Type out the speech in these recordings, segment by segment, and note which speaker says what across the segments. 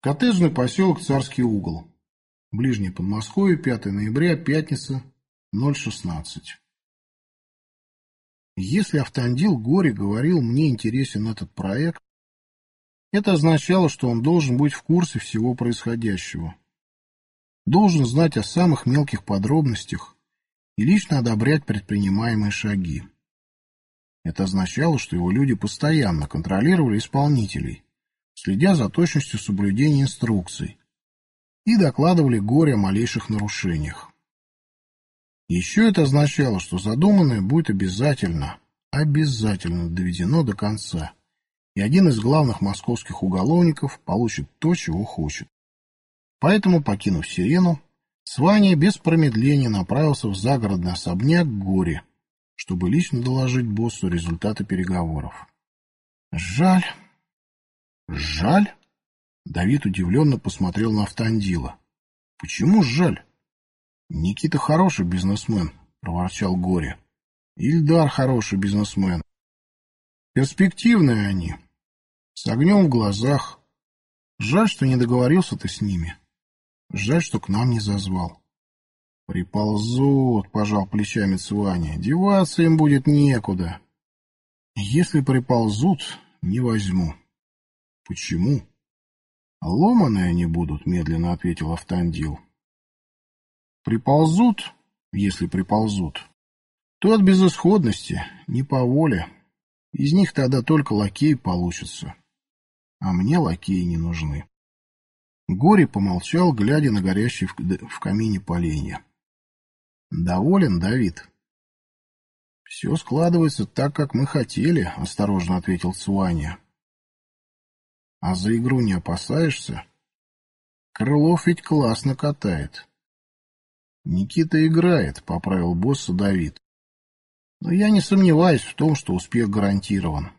Speaker 1: Коттеджный поселок Царский угол. Ближнее Подмосковье, 5 ноября, пятница, 0.16. Если Автандил Горе говорил «мне интересен этот проект», это означало, что он должен быть в курсе всего происходящего. Должен знать о самых мелких подробностях и лично одобрять предпринимаемые шаги. Это означало, что его люди постоянно контролировали исполнителей, следя за точностью соблюдения инструкций, и докладывали горе о малейших нарушениях. Еще это означало, что задуманное будет обязательно, обязательно доведено до конца, и один из главных московских уголовников получит то, чего хочет. Поэтому, покинув Сирену, Сваня без промедления направился в загородный особняк Горе, чтобы лично доложить боссу результаты переговоров. Жаль. Жаль? Давид удивленно посмотрел на Автандила. Почему жаль? Никита хороший бизнесмен, проворчал Горе. Ильдар хороший бизнесмен. Перспективные они. С огнем в глазах. Жаль, что не договорился ты с ними. Жаль, что к нам не зазвал. Приползут, пожал плечами Цваня. Деваться им будет некуда. Если приползут, не возьму. Почему? Ломаные они будут, медленно ответил Автандил. Приползут, если приползут, то от безысходности, не по воле. Из них тогда только лакей получится. А мне лакеи не нужны. Горе помолчал, глядя на горящий в камине поленья. Доволен, Давид? Все складывается так, как мы хотели, осторожно ответил Цуаня. А за игру не опасаешься? Крылов ведь классно катает. Никита играет, поправил босса Давид. Но я не сомневаюсь в том, что успех гарантирован.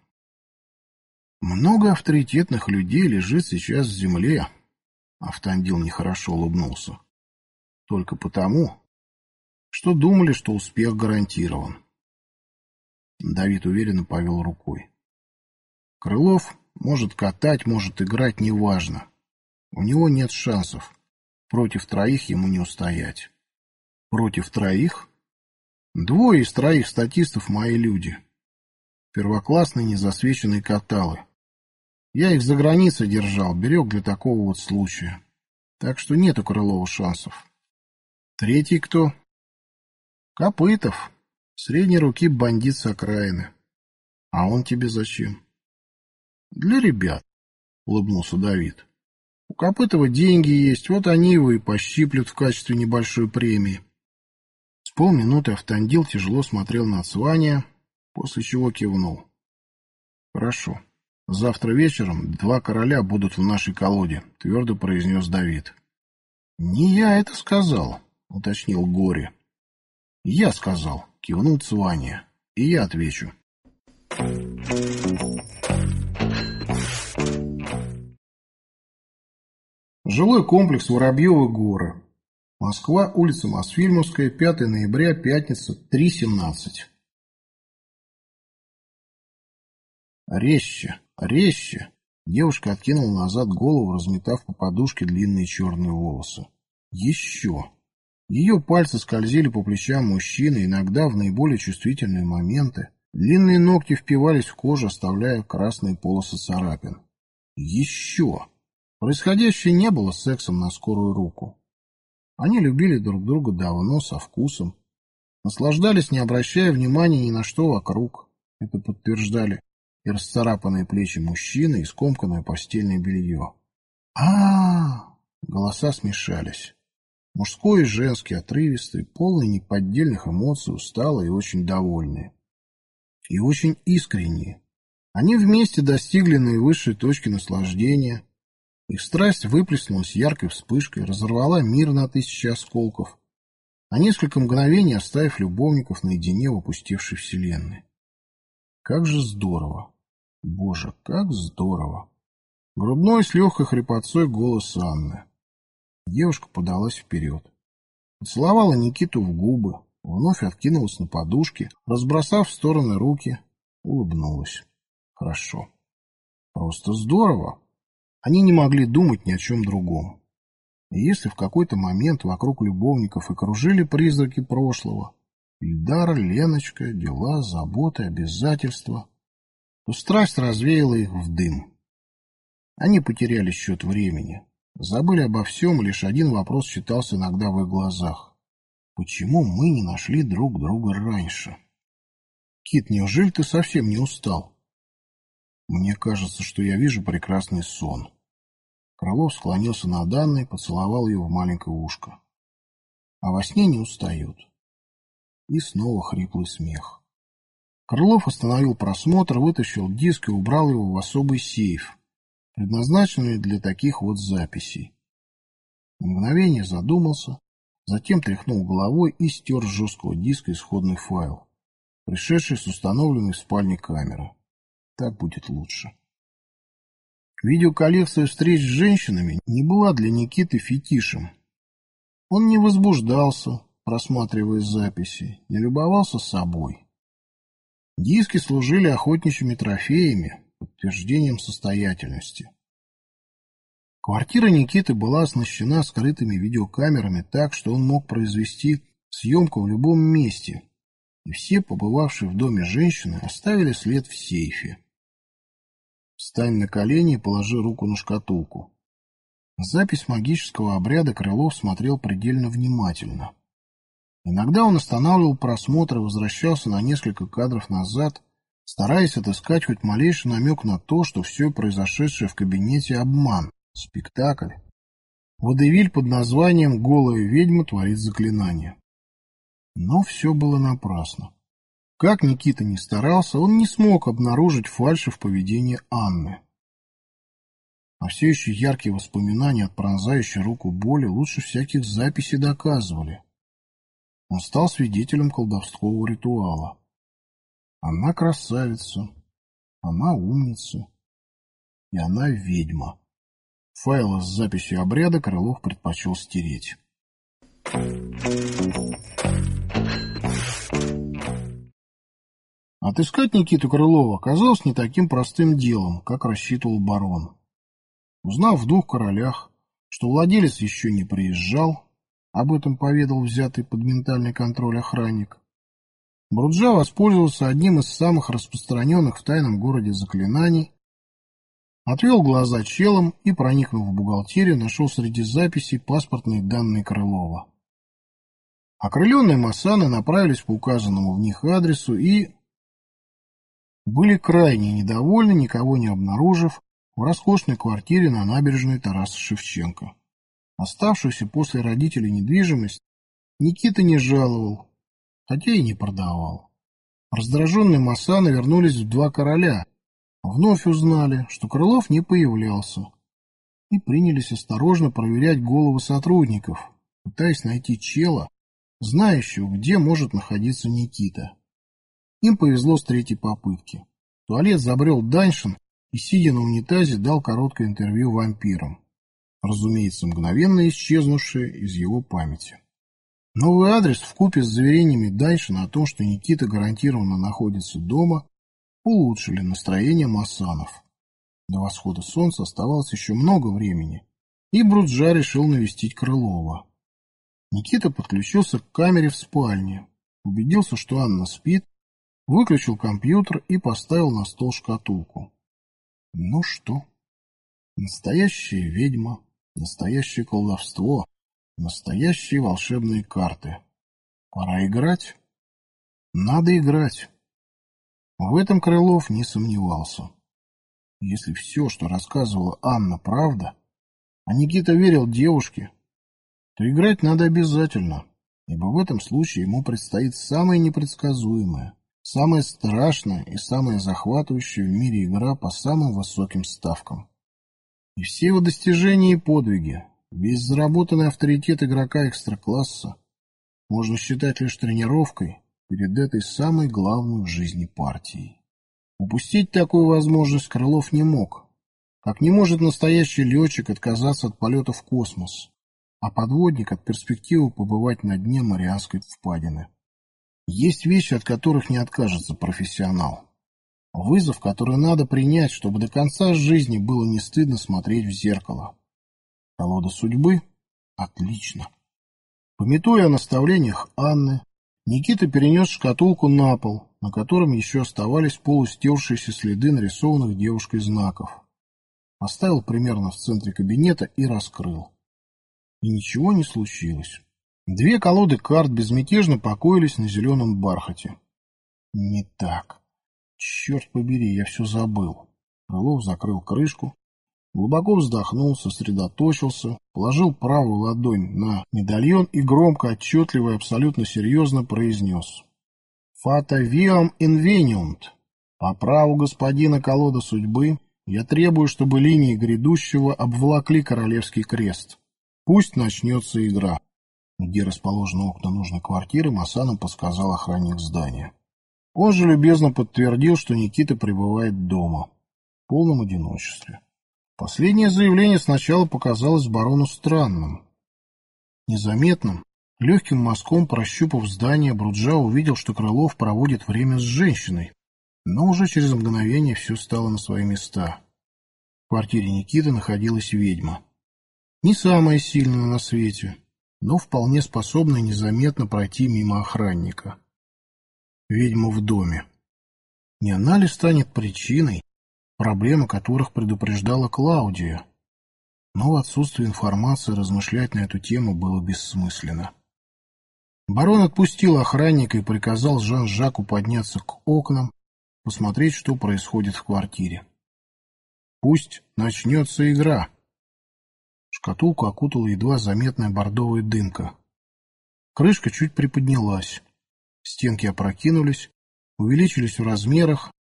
Speaker 1: Много авторитетных людей лежит сейчас в земле. Автандил нехорошо улыбнулся. Только потому, что думали, что успех гарантирован. Давид уверенно повел рукой. Крылов может катать, может играть, неважно. У него нет шансов. Против троих ему не устоять. Против троих? Двое из троих статистов мои люди. Первоклассные незасвеченные каталы. Я их за границей держал, берег для такого вот случая. Так что нет у Крылова шансов. Третий кто? Копытов. Средней руки бандит с окраины. А он тебе зачем? Для ребят, улыбнулся Давид. У Копытова деньги есть, вот они его и пощиплют в качестве небольшой премии. С полминуты Автандил тяжело смотрел на Цвания, после чего кивнул. Хорошо. Завтра вечером два короля будут в нашей колоде, твердо произнес Давид. Не я это сказал, уточнил Горе. «Я сказал», — кивнул Цваня. «И я отвечу». Жилой комплекс Воробьевы горы. Москва, улица Мосфильмовская, 5 ноября, пятница, 3.17. Резче, резче. Девушка откинула назад голову, разметав по подушке длинные черные волосы. Еще. Ее пальцы скользили по плечам мужчины, иногда в наиболее чувствительные моменты. Длинные ногти впивались в кожу, оставляя красные полосы царапин. Еще! Происходящее не было сексом на скорую руку. Они любили друг друга давно, со вкусом. Наслаждались, не обращая внимания ни на что вокруг. Это подтверждали и расцарапанные плечи мужчины, и скомканное постельное белье. а, -а, Голоса смешались. Мужской и женский, отрывистый, полный неподдельных эмоций, усталые и очень довольные. И очень искренние. Они вместе достигли наивысшей точки наслаждения. Их страсть выплеснулась яркой вспышкой, разорвала мир на тысячи осколков, а несколько мгновений оставив любовников наедине в опустевшей вселенной. Как же здорово! Боже, как здорово! Грудной с легкой хрипотцой голос Анны. Девушка подалась вперед. Поцеловала Никиту в губы, вновь откинулась на подушке, разбросав в стороны руки, улыбнулась. Хорошо. Просто здорово. Они не могли думать ни о чем другом. И если в какой-то момент вокруг любовников и кружили призраки прошлого, Ильдар, Леночка, дела, заботы, обязательства, то страсть развеяла их в дым. Они потеряли счет времени, забыли обо всем, лишь один вопрос читался иногда в их глазах. Почему мы не нашли друг друга раньше? Кит, неужели ты совсем не устал? Мне кажется, что я вижу прекрасный сон. Крылов склонился над Анной, поцеловал ее в маленькое ушко. А во сне не устают. И снова хриплый смех. Крылов остановил просмотр, вытащил диск и убрал его в особый сейф, предназначенный для таких вот записей. На мгновение задумался, затем тряхнул головой и стер с жесткого диска исходный файл, пришедший с установленной в спальне камеры. Так будет лучше. Видеоколлекция встреч с женщинами не была для Никиты фетишем. Он не возбуждался, просматривая записи, не любовался собой. Диски служили охотничьими трофеями, подтверждением состоятельности. Квартира Никиты была оснащена скрытыми видеокамерами так, что он мог произвести съемку в любом месте, и все побывавшие в доме женщины оставили след в сейфе. Встань на колени и положи руку на шкатулку. Запись магического обряда Крылов смотрел предельно внимательно. Иногда он останавливал просмотр и возвращался на несколько кадров назад, стараясь отыскать хоть малейший намек на то, что все произошедшее в кабинете — обман, спектакль. Водевиль под названием «Голая ведьма творит заклинание». Но все было напрасно. Как Никита не старался, он не смог обнаружить фальши в поведении Анны. А все еще яркие воспоминания от пронзающей руку боли лучше всяких записей доказывали. Он стал свидетелем колдовского ритуала. Она красавица, она умница, и она ведьма. Файлы с записью обряда Крылов предпочел стереть. Отыскать Никиту Крылова оказалось не таким простым делом, как рассчитывал барон. Узнав в двух королях, что владелец еще не приезжал, об этом поведал взятый под ментальный контроль охранник, Бруджа воспользовался одним из самых распространенных в тайном городе заклинаний, отвел глаза челом и, проникнув в бухгалтерию, нашел среди записей паспортные данные Крылова. Окрыленные Массаны направились по указанному в них адресу и были крайне недовольны, никого не обнаружив, в роскошной квартире на набережной Тараса Шевченко. Оставшуюся после родителей недвижимость Никита не жаловал, хотя и не продавал. Раздраженные Масаны вернулись в два короля, вновь узнали, что Крылов не появлялся, и принялись осторожно проверять головы сотрудников, пытаясь найти чела, знающего, где может находиться Никита. Им повезло с третьей попытки. В туалет забрел Даньшин и, сидя на унитазе, дал короткое интервью вампирам. Разумеется, мгновенно исчезнувшее из его памяти. Новый адрес вкупе с заверениями Даньшина о том, что Никита гарантированно находится дома, улучшили настроение Масанов. До восхода солнца оставалось еще много времени, и Бруджа решил навестить Крылова. Никита подключился к камере в спальне, убедился, что Анна спит, выключил компьютер и поставил на стол шкатулку. Ну что? Настоящая ведьма, настоящее колдовство, настоящие волшебные карты. Пора играть? Надо играть. В этом Крылов не сомневался. Если все, что рассказывала Анна, правда, а Никита верил девушке, то играть надо обязательно, ибо в этом случае ему предстоит самое непредсказуемое, Самая страшная и самая захватывающая в мире игра по самым высоким ставкам. И все его достижения и подвиги, весь заработанный авторитет игрока экстракласса можно считать лишь тренировкой перед этой самой главной в жизни партией. Упустить такую возможность Крылов не мог, как не может настоящий летчик отказаться от полета в космос, а подводник от перспективы побывать на дне Марианской впадины. Есть вещи, от которых не откажется профессионал. Вызов, который надо принять, чтобы до конца жизни было не стыдно смотреть в зеркало. Колода судьбы? Отлично. Пометуя о наставлениях Анны, Никита перенес шкатулку на пол, на котором еще оставались полустершиеся следы нарисованных девушкой знаков. Поставил примерно в центре кабинета и раскрыл. И ничего не случилось. Две колоды карт безмятежно покоились на зеленом бархате. Не так. Черт побери, я все забыл. Крылов закрыл крышку, глубоко вздохнул, сосредоточился, положил правую ладонь на медальон и громко, отчетливо и абсолютно серьезно произнес. «Фата виам инвениунт. По праву господина колода судьбы я требую, чтобы линии грядущего обволокли королевский крест. Пусть начнется игра». Где расположены окна нужной квартиры, Масаном подсказал охранник здания. Он же любезно подтвердил, что Никита пребывает дома, в полном одиночестве. Последнее заявление сначала показалось барону странным. Незаметным, легким мазком прощупав здание, Бруджа увидел, что Крылов проводит время с женщиной, но уже через мгновение все стало на свои места. В квартире Никиты находилась ведьма. Не самая сильная на свете, но вполне способная незаметно пройти мимо охранника ведьма в доме. Не она ли станет причиной, проблемы которых предупреждала Клаудия? Но в отсутствии информации размышлять на эту тему было бессмысленно. Барон отпустил охранника и приказал Жан-Жаку подняться к окнам, посмотреть, что происходит в квартире. Пусть начнется игра. Шкатулку окутала едва заметная бордовая дымка. Крышка чуть приподнялась. Стенки опрокинулись, увеличились в размерах,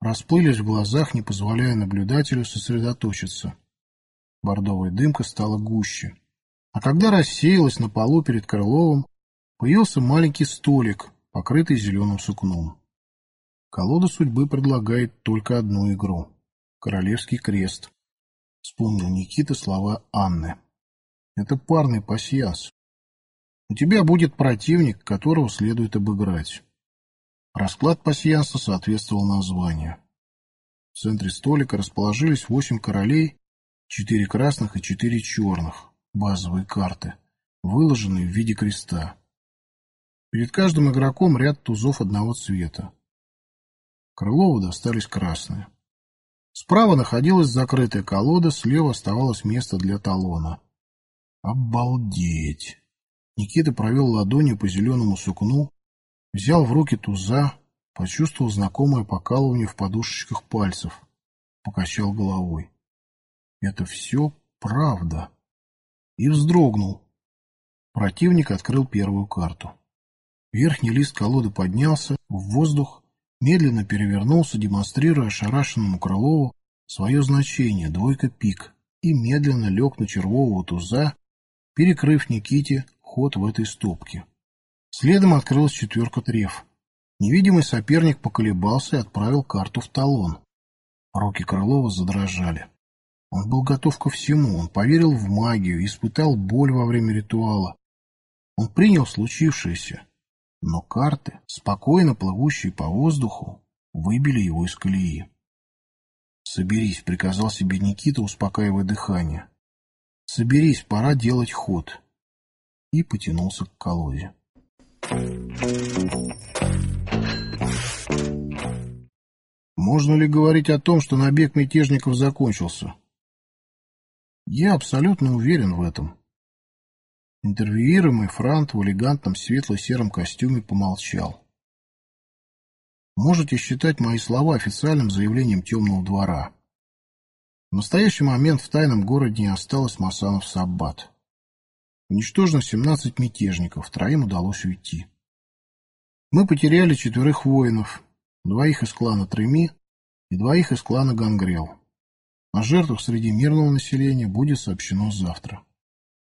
Speaker 1: расплылись в глазах, не позволяя наблюдателю сосредоточиться. Бордовая дымка стала гуще. А когда рассеялась на полу перед Крыловым, появился маленький столик, покрытый зеленым сукном. Колода судьбы предлагает только одну игру — Королевский крест. Вспомнил Никита слова Анны. Это парный пасьянс. У тебя будет противник, которого следует обыграть. Расклад пасьянса соответствовал названию. В центре столика расположились восемь королей, четыре красных и четыре черных, базовые карты, выложенные в виде креста. Перед каждым игроком ряд тузов одного цвета. Крылову достались красные. Справа находилась закрытая колода, слева оставалось место для талона. Обалдеть! Никита провел ладонью по зеленому сукну, взял в руки туза, почувствовал знакомое покалывание в подушечках пальцев, покачал головой. Это все правда. И вздрогнул. Противник открыл первую карту. Верхний лист колоды поднялся в воздух, медленно перевернулся, демонстрируя ошарашенному Крылову свое значение, двойка пик, и медленно лег на червового туза, перекрыв Никите ход в этой стопке. Следом открылась четверка треф. Невидимый соперник поколебался и отправил карту в талон. Руки Крылова задрожали. Он был готов ко всему, он поверил в магию, испытал боль во время ритуала. Он принял случившееся, но карты, спокойно плывущие по воздуху, выбили его из колеи. «Соберись», — приказал себе Никита, успокаивая дыхание. «Соберись, пора делать ход» и потянулся к колоде. Можно ли говорить о том, что набег мятежников закончился? Я абсолютно уверен в этом. Интервьюируемый Франт в элегантном светло-сером костюме помолчал. Можете считать мои слова официальным заявлением темного двора. В настоящий момент в тайном городе не осталось Масанов Саббат. Уничтожено 17 мятежников, троим удалось уйти. Мы потеряли четверых воинов, двоих из клана Треми и двоих из клана Гангрел. О жертвах среди мирного населения будет сообщено завтра.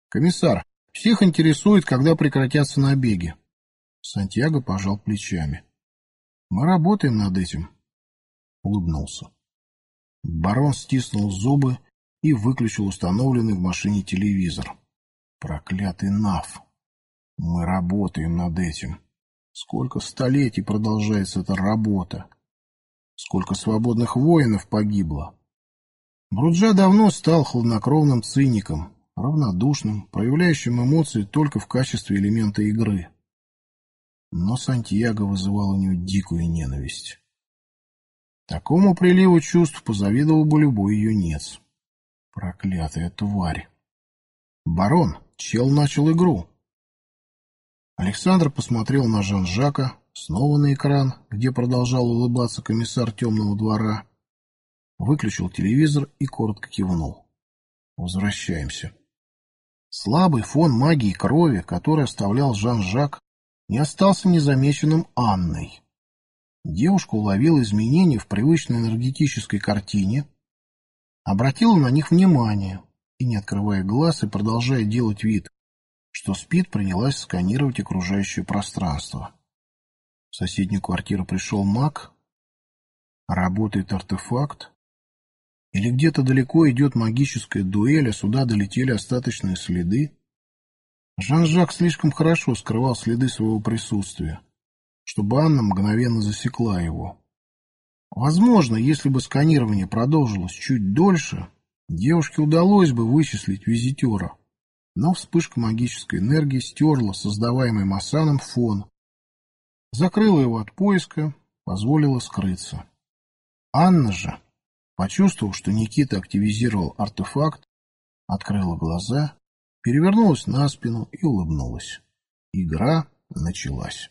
Speaker 1: Комиссар, всех интересует, когда прекратятся набеги. Сантьяго пожал плечами. Мы работаем над этим. Улыбнулся. Барон стиснул зубы и выключил установленный в машине телевизор. Проклятый НАФ. Мы работаем над этим. Сколько столетий продолжается эта работа? сколько свободных воинов погибло. Бруджа давно стал хладнокровным циником, равнодушным, проявляющим эмоции только в качестве элемента игры. Но Сантьяго вызывал у него дикую ненависть. Такому приливу чувств позавидовал бы любой юнец. Проклятая тварь! Барон, чел начал игру. Александр посмотрел на Жан-Жака, снова на экран, где продолжал улыбаться комиссар темного двора, выключил телевизор и коротко кивнул. Возвращаемся. Слабый фон магии крови, который оставлял Жан-Жак, не остался незамеченным Анной. Девушка уловила изменения в привычной энергетической картине, обратила на них внимание и, не открывая глаз и продолжая делать вид, что спит, принялась сканировать окружающее пространство. В соседнюю квартиру пришел маг, работает артефакт, или где-то далеко идет магическая дуэль, а сюда долетели остаточные следы? Жан-Жак слишком хорошо скрывал следы своего присутствия, чтобы Анна мгновенно засекла его. Возможно, если бы сканирование продолжилось чуть дольше, девушке удалось бы вычислить визитера, но вспышка магической энергии стерла создаваемый Масаном фон, закрыла его от поиска, позволила скрыться. Анна же Почувствовав, что Никита активизировал артефакт, открыла глаза, перевернулась на спину и улыбнулась. Игра началась.